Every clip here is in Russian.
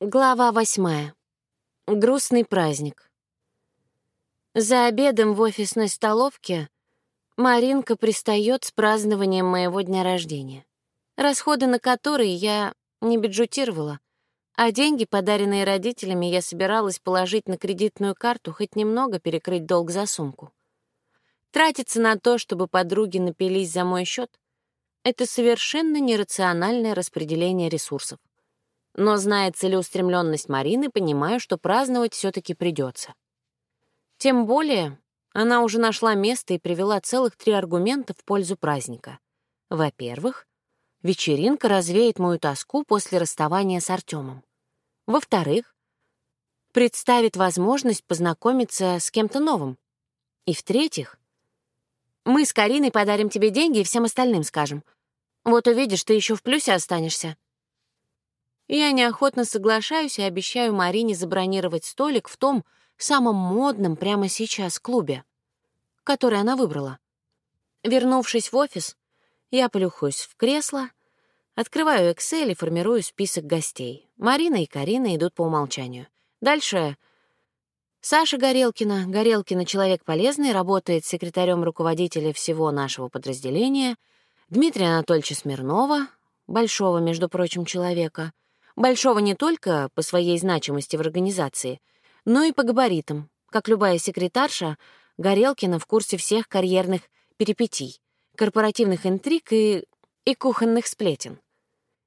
Глава восьмая. Грустный праздник. За обедом в офисной столовке Маринка пристает с празднованием моего дня рождения, расходы на которые я не бюджетировала, а деньги, подаренные родителями, я собиралась положить на кредитную карту, хоть немного перекрыть долг за сумку. Тратиться на то, чтобы подруги напились за мой счет, это совершенно нерациональное распределение ресурсов но, зная целеустремленность Марины, понимаю, что праздновать все таки придется. Тем более, она уже нашла место и привела целых три аргумента в пользу праздника. Во-первых, вечеринка развеет мою тоску после расставания с Артемом. Во-вторых, представит возможность познакомиться с кем-то новым. И в-третьих, мы с Кариной подарим тебе деньги и всем остальным скажем. Вот увидишь, ты еще в плюсе останешься. Я неохотно соглашаюсь и обещаю Марине забронировать столик в том самом модном прямо сейчас клубе, который она выбрала. Вернувшись в офис, я плюхаюсь в кресло, открываю Excel и формирую список гостей. Марина и Карина идут по умолчанию. Дальше Саша Горелкина. Горелкина — человек полезный, работает секретарем руководителя всего нашего подразделения. Дмитрия Анатольевича Смирнова, большого, между прочим, человека — Большого не только по своей значимости в организации, но и по габаритам. Как любая секретарша, Горелкина в курсе всех карьерных перипетий, корпоративных интриг и, и кухонных сплетен.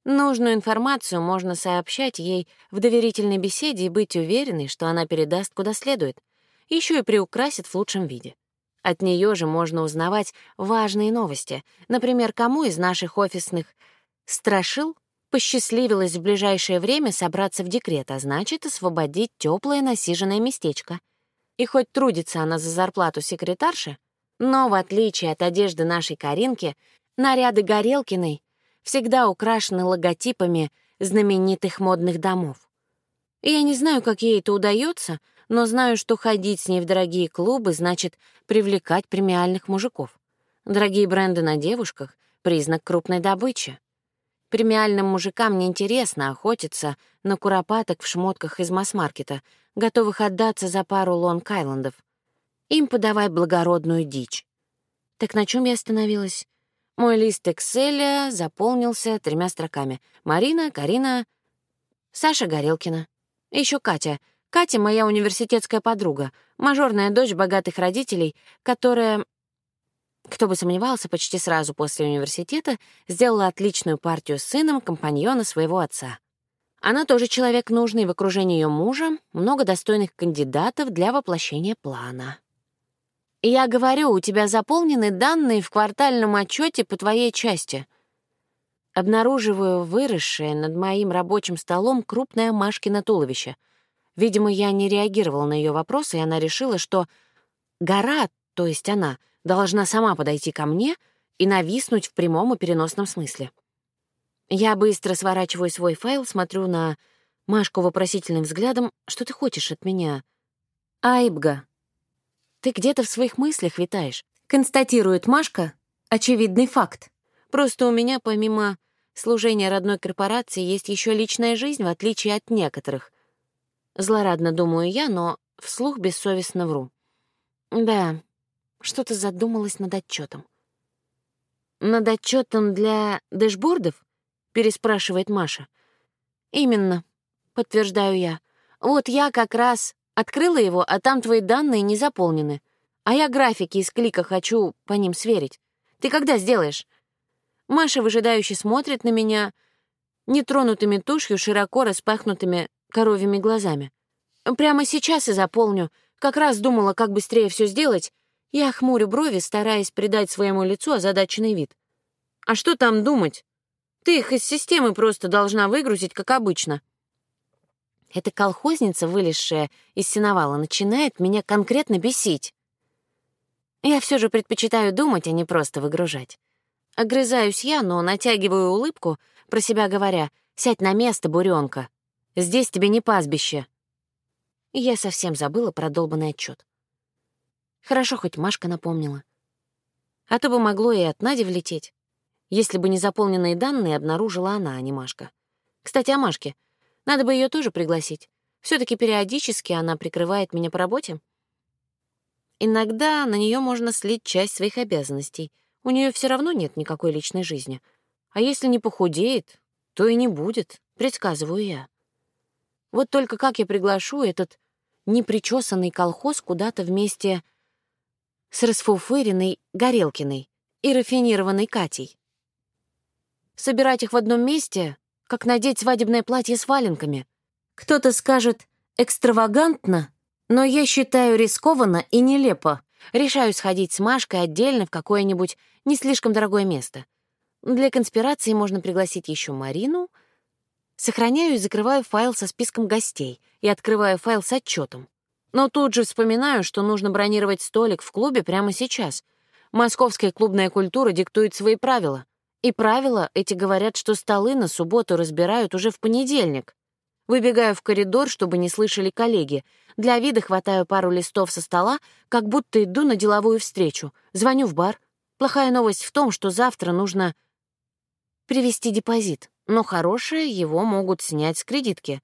Нужную информацию можно сообщать ей в доверительной беседе и быть уверенной, что она передаст куда следует, еще и приукрасит в лучшем виде. От нее же можно узнавать важные новости, например, кому из наших офисных страшил посчастливилось в ближайшее время собраться в декрет, а значит, освободить теплое насиженное местечко. И хоть трудится она за зарплату секретарши, но, в отличие от одежды нашей Каринки, наряды Горелкиной всегда украшены логотипами знаменитых модных домов. Я не знаю, как ей это удается, но знаю, что ходить с ней в дорогие клубы значит привлекать премиальных мужиков. Дорогие бренды на девушках — признак крупной добычи. Премиальным мужикам неинтересно охотиться на куропаток в шмотках из масс-маркета, готовых отдаться за пару лонг-айлендов. Им подавай благородную дичь. Так на чем я остановилась? Мой лист Экселя заполнился тремя строками. Марина, Карина, Саша Горелкина. Еще Катя. Катя — моя университетская подруга, мажорная дочь богатых родителей, которая кто бы сомневался, почти сразу после университета сделала отличную партию с сыном компаньона своего отца. Она тоже человек нужный, в окружении ее мужа много достойных кандидатов для воплощения плана. «Я говорю, у тебя заполнены данные в квартальном отчете по твоей части». Обнаруживаю выросшее над моим рабочим столом крупное Машкино туловище. Видимо, я не реагировала на ее вопросы, и она решила, что гора, то есть она — должна сама подойти ко мне и нависнуть в прямом и переносном смысле. Я быстро сворачиваю свой файл, смотрю на Машку вопросительным взглядом. «Что ты хочешь от меня?» «Айбга, ты где-то в своих мыслях витаешь», — констатирует Машка очевидный факт. «Просто у меня, помимо служения родной корпорации, есть еще личная жизнь, в отличие от некоторых. Злорадно думаю я, но вслух бессовестно вру. Да, что-то задумалась над отчетом. «Над отчетом для дэшбордов?» — переспрашивает Маша. «Именно», — подтверждаю я. «Вот я как раз открыла его, а там твои данные не заполнены. А я графики из клика хочу по ним сверить. Ты когда сделаешь?» Маша выжидающе смотрит на меня нетронутыми тушью, широко распахнутыми коровьими глазами. «Прямо сейчас и заполню. Как раз думала, как быстрее все сделать, я хмурю брови, стараясь придать своему лицу озадаченный вид. «А что там думать? Ты их из системы просто должна выгрузить, как обычно». Эта колхозница, вылезшая из сеновала, начинает меня конкретно бесить. Я все же предпочитаю думать, а не просто выгружать. Огрызаюсь я, но натягиваю улыбку, про себя говоря, «Сядь на место, буренка. Здесь тебе не пастбище». я совсем забыла про долбанный отчет. Хорошо, хоть Машка напомнила. А то бы могло и от Нади влететь. Если бы не заполненные данные обнаружила она, а не Машка. Кстати, о Машке. Надо бы ее тоже пригласить. все таки периодически она прикрывает меня по работе. Иногда на нее можно слить часть своих обязанностей. У нее все равно нет никакой личной жизни. А если не похудеет, то и не будет, предсказываю я. Вот только как я приглашу этот непричесанный колхоз куда-то вместе с расфуфыренной Горелкиной и рафинированной Катей? Собирать их в одном месте, как надеть свадебное платье с валенками. Кто-то скажет «экстравагантно», но я считаю рискованно и нелепо. Решаю сходить с Машкой отдельно в какое-нибудь не слишком дорогое место. Для конспирации можно пригласить еще Марину. Сохраняю и закрываю файл со списком гостей и открываю файл с отчетом. Но тут же вспоминаю, что нужно бронировать столик в клубе прямо сейчас. Московская клубная культура диктует свои правила. И правила эти говорят, что столы на субботу разбирают уже в понедельник. Выбегаю в коридор, чтобы не слышали коллеги. Для вида хватаю пару листов со стола, как будто иду на деловую встречу. Звоню в бар. Плохая новость в том, что завтра нужно привести депозит, но хорошая его могут снять с кредитки.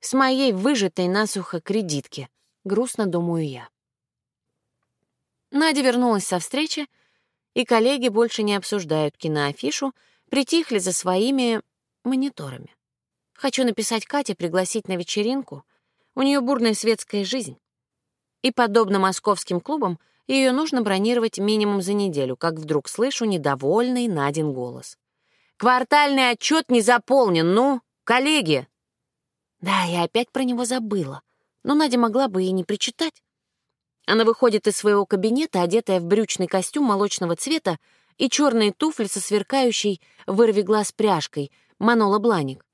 С моей выжатой насухо кредитки. Грустно думаю я. Надя вернулась со встречи, и коллеги больше не обсуждают киноафишу, притихли за своими мониторами. Хочу написать Кате, пригласить на вечеринку. У нее бурная светская жизнь. И, подобно московским клубам, ее нужно бронировать минимум за неделю, как вдруг слышу недовольный Надин голос. «Квартальный отчет не заполнен, ну, коллеги!» Да, я опять про него забыла, но Надя могла бы и не причитать. Она выходит из своего кабинета, одетая в брючный костюм молочного цвета и черные туфли со сверкающей вырви глаз пряжкой, Манола Бланик.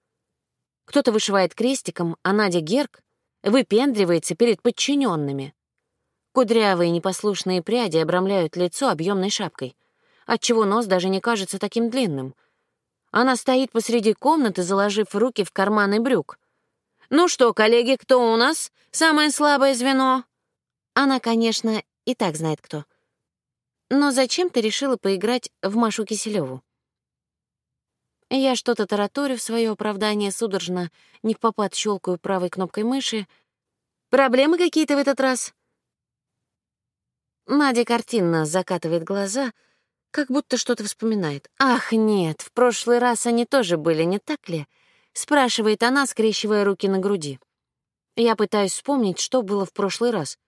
Кто-то вышивает крестиком, а Надя Герк выпендривается перед подчиненными. Кудрявые непослушные пряди обрамляют лицо объемной шапкой, отчего нос даже не кажется таким длинным. Она стоит посреди комнаты, заложив руки в карманы брюк. «Ну что, коллеги, кто у нас? Самое слабое звено?» Она, конечно, и так знает кто. Но зачем ты решила поиграть в Машу Киселеву? Я что-то тараторю в свое оправдание судорожно, не в попад щелкаю правой кнопкой мыши. Проблемы какие-то в этот раз? Надя картинно закатывает глаза, как будто что-то вспоминает. «Ах, нет, в прошлый раз они тоже были, не так ли?» — спрашивает она, скрещивая руки на груди. Я пытаюсь вспомнить, что было в прошлый раз.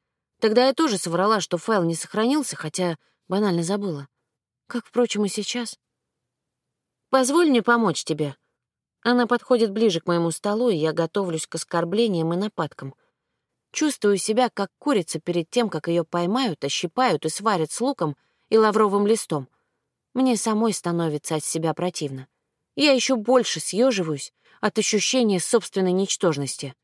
Тогда я тоже соврала, что файл не сохранился, хотя банально забыла. Как, впрочем, и сейчас. Позволь мне помочь тебе». Она подходит ближе к моему столу, и я готовлюсь к оскорблениям и нападкам. Чувствую себя, как курица перед тем, как ее поймают, ощипают и сварят с луком и лавровым листом. Мне самой становится от себя противно. Я еще больше съеживаюсь от ощущения собственной ничтожности.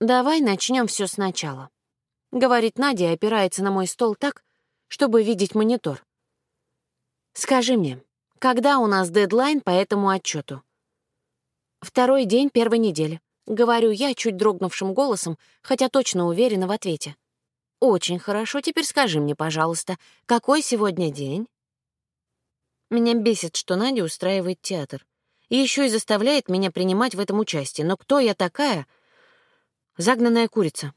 «Давай начнем все сначала», — говорит Надя опирается на мой стол так, чтобы видеть монитор. «Скажи мне, когда у нас дедлайн по этому отчету? Второй день первой недели. Говорю я чуть дрогнувшим голосом, хотя точно уверена в ответе. Очень хорошо, теперь скажи мне, пожалуйста, какой сегодня день? Меня бесит, что Надя устраивает театр. И еще и заставляет меня принимать в этом участие. Но кто я такая? Загнанная курица.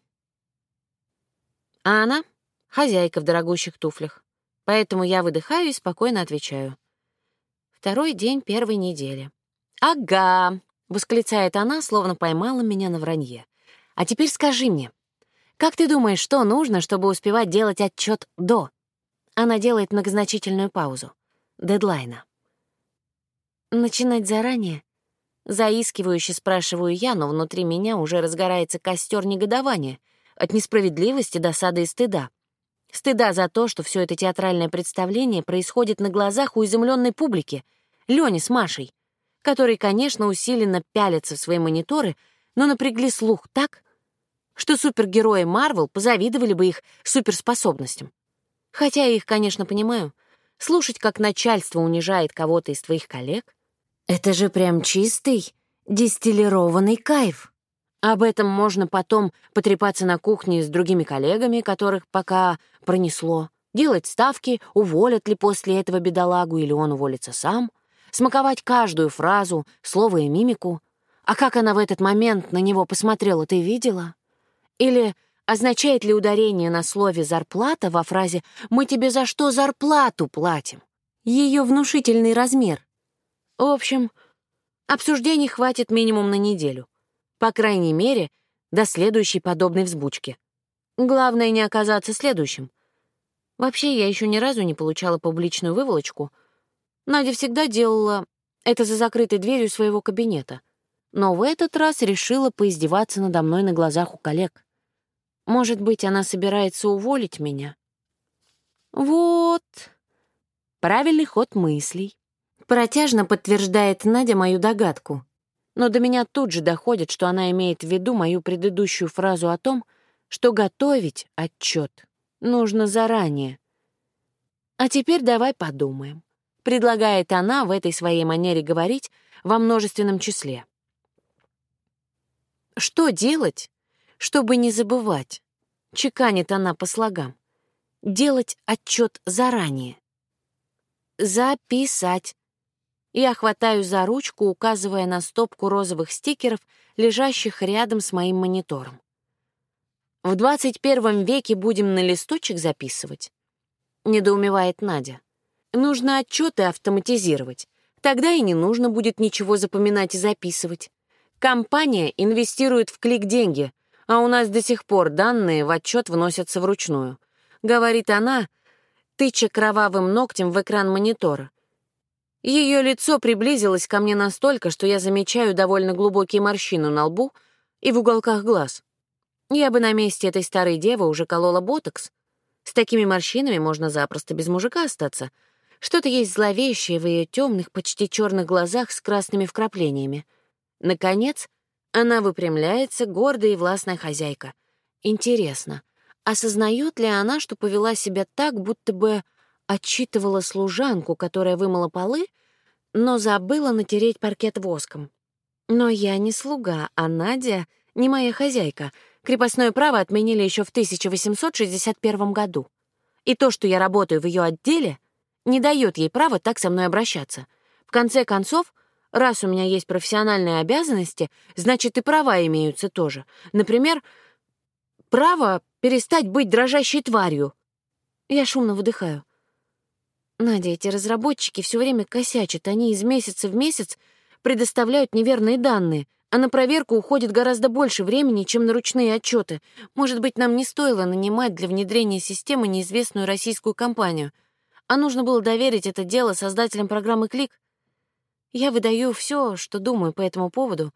А она — хозяйка в дорогущих туфлях. Поэтому я выдыхаю и спокойно отвечаю. Второй день первой недели. «Ага», — восклицает она, словно поймала меня на вранье. «А теперь скажи мне, как ты думаешь, что нужно, чтобы успевать делать отчет до?» Она делает многозначительную паузу. Дедлайна. «Начинать заранее?» Заискивающе спрашиваю я, но внутри меня уже разгорается костер негодования от несправедливости, досады и стыда. Стыда за то, что все это театральное представление происходит на глазах у изумленной публики, Лёни с Машей, которые, конечно, усиленно пялятся в свои мониторы, но напрягли слух так, что супергерои Марвел позавидовали бы их суперспособностям. Хотя я их, конечно, понимаю. Слушать, как начальство унижает кого-то из твоих коллег — это же прям чистый, дистиллированный кайф. Об этом можно потом потрепаться на кухне с другими коллегами, которых пока пронесло, делать ставки, уволят ли после этого бедолагу или он уволится сам, смаковать каждую фразу, слово и мимику, А как она в этот момент на него посмотрела, ты видела? Или означает ли ударение на слове «зарплата» во фразе «мы тебе за что зарплату платим»? Ее внушительный размер. В общем, обсуждений хватит минимум на неделю. По крайней мере, до следующей подобной взбучки. Главное не оказаться следующим. Вообще, я еще ни разу не получала публичную выволочку. Надя всегда делала это за закрытой дверью своего кабинета. Но в этот раз решила поиздеваться надо мной на глазах у коллег. Может быть, она собирается уволить меня? Вот. Правильный ход мыслей. Протяжно подтверждает Надя мою догадку. Но до меня тут же доходит, что она имеет в виду мою предыдущую фразу о том, что готовить отчет нужно заранее. А теперь давай подумаем предлагает она в этой своей манере говорить во множественном числе. Что делать, чтобы не забывать? Чеканит она по слогам. Делать отчет заранее. Записать. Я хватаю за ручку, указывая на стопку розовых стикеров, лежащих рядом с моим монитором. В 21 веке будем на листочек записывать? Недоумевает Надя. Нужно отчеты автоматизировать. Тогда и не нужно будет ничего запоминать и записывать. Компания инвестирует в клик деньги, а у нас до сих пор данные в отчет вносятся вручную. Говорит она, тыча кровавым ногтем в экран монитора. Ее лицо приблизилось ко мне настолько, что я замечаю довольно глубокие морщины на лбу и в уголках глаз. Я бы на месте этой старой девы уже колола ботокс. С такими морщинами можно запросто без мужика остаться — что-то есть зловещее в ее темных, почти черных глазах с красными вкраплениями. Наконец, она выпрямляется, гордая и властная хозяйка. Интересно, осознает ли она, что повела себя так, будто бы отчитывала служанку, которая вымыла полы, но забыла натереть паркет воском? Но я не слуга, а Надя не моя хозяйка. Крепостное право отменили еще в 1861 году. И то, что я работаю в ее отделе — не дает ей права так со мной обращаться. В конце концов, раз у меня есть профессиональные обязанности, значит, и права имеются тоже. Например, право перестать быть дрожащей тварью. Я шумно выдыхаю. Надя, эти разработчики все время косячат. Они из месяца в месяц предоставляют неверные данные, а на проверку уходит гораздо больше времени, чем на ручные отчеты. Может быть, нам не стоило нанимать для внедрения системы неизвестную российскую компанию — а нужно было доверить это дело создателям программы «Клик». Я выдаю все, что думаю по этому поводу.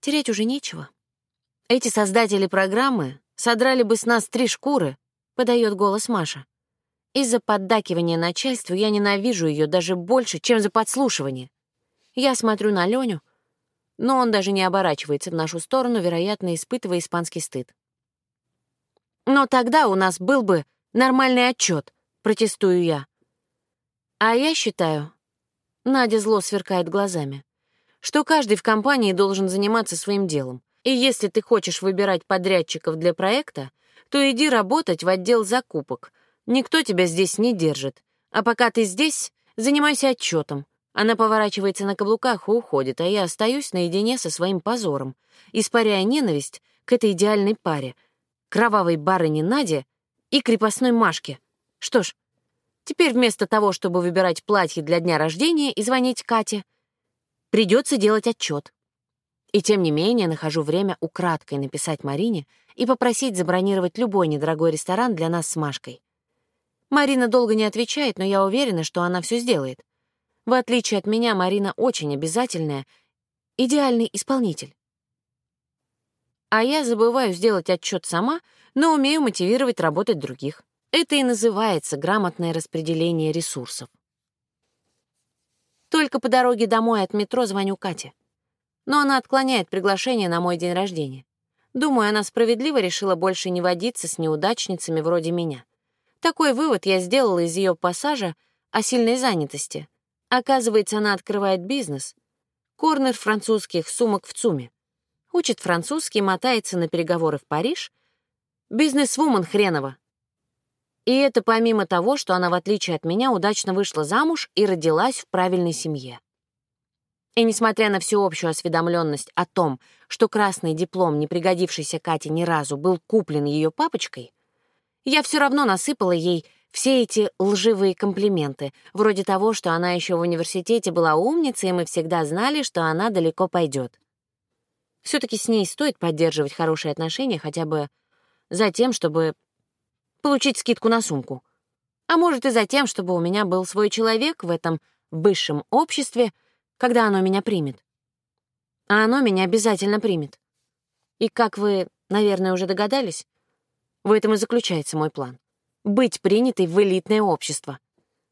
Терять уже нечего. Эти создатели программы содрали бы с нас три шкуры, подает голос Маша. Из-за поддакивания начальству я ненавижу ее даже больше, чем за подслушивание. Я смотрю на Леню, но он даже не оборачивается в нашу сторону, вероятно, испытывая испанский стыд. Но тогда у нас был бы нормальный отчет, протестую я. А я считаю, Надя зло сверкает глазами, что каждый в компании должен заниматься своим делом. И если ты хочешь выбирать подрядчиков для проекта, то иди работать в отдел закупок. Никто тебя здесь не держит. А пока ты здесь, занимайся отчетом. Она поворачивается на каблуках и уходит, а я остаюсь наедине со своим позором, испаряя ненависть к этой идеальной паре — кровавой барыне Наде и крепостной Машке. Что ж, теперь вместо того, чтобы выбирать платье для дня рождения и звонить Кате, придется делать отчет. И тем не менее нахожу время украдкой написать Марине и попросить забронировать любой недорогой ресторан для нас с Машкой. Марина долго не отвечает, но я уверена, что она все сделает. В отличие от меня, Марина очень обязательная, идеальный исполнитель. А я забываю сделать отчет сама, но умею мотивировать работать других. Это и называется грамотное распределение ресурсов. Только по дороге домой от метро звоню Кате. Но она отклоняет приглашение на мой день рождения. Думаю, она справедливо решила больше не водиться с неудачницами вроде меня. Такой вывод я сделала из ее пассажа о сильной занятости. Оказывается, она открывает бизнес. Корнер французских сумок в ЦУМе. Учит французский, мотается на переговоры в Париж. Бизнес-вумен хренова, и это помимо того, что она, в отличие от меня, удачно вышла замуж и родилась в правильной семье. И несмотря на всеобщую осведомленность о том, что красный диплом, не пригодившийся Кате ни разу, был куплен ее папочкой, я все равно насыпала ей все эти лживые комплименты, вроде того, что она еще в университете была умницей, и мы всегда знали, что она далеко пойдет. Все-таки с ней стоит поддерживать хорошие отношения хотя бы за тем, чтобы получить скидку на сумку. А может, и за тем, чтобы у меня был свой человек в этом высшем обществе, когда оно меня примет. А оно меня обязательно примет. И, как вы, наверное, уже догадались, в этом и заключается мой план. Быть принятой в элитное общество.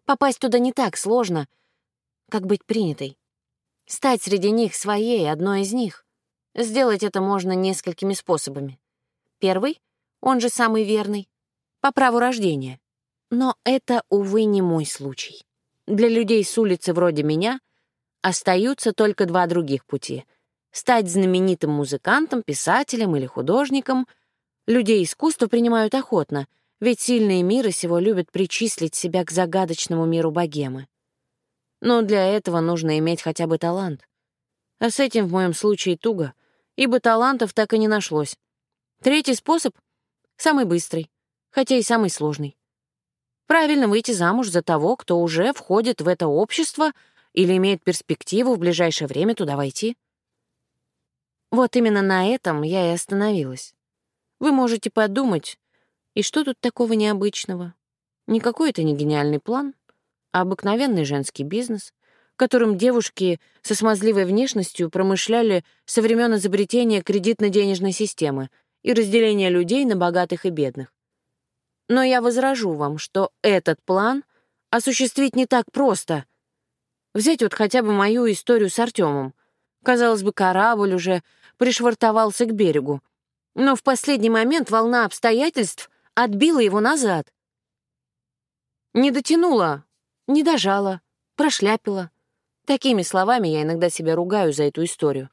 Попасть туда не так сложно, как быть принятой. Стать среди них своей, одной из них. Сделать это можно несколькими способами. Первый, он же самый верный, по праву рождения. Но это, увы, не мой случай. Для людей с улицы вроде меня остаются только два других пути — стать знаменитым музыкантом, писателем или художником. Людей искусства принимают охотно, ведь сильные мира сего любят причислить себя к загадочному миру богемы. Но для этого нужно иметь хотя бы талант. А с этим в моем случае туго, ибо талантов так и не нашлось. Третий способ — самый быстрый, хотя и самый сложный. Правильно выйти замуж за того, кто уже входит в это общество или имеет перспективу в ближайшее время туда войти. Вот именно на этом я и остановилась. Вы можете подумать, и что тут такого необычного? Никакой это не гениальный план, а обыкновенный женский бизнес, которым девушки со смазливой внешностью промышляли со времен изобретения кредитно-денежной системы и разделения людей на богатых и бедных. Но я возражу вам, что этот план осуществить не так просто. Взять вот хотя бы мою историю с Артемом. Казалось бы, корабль уже пришвартовался к берегу. Но в последний момент волна обстоятельств отбила его назад. Не дотянула, не дожала, прошляпила. Такими словами я иногда себя ругаю за эту историю.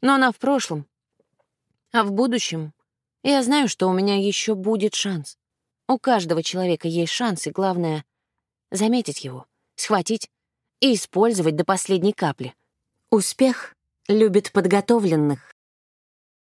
Но она в прошлом. А в будущем я знаю, что у меня еще будет шанс. У каждого человека есть шанс, и главное — заметить его, схватить и использовать до последней капли. Успех любит подготовленных.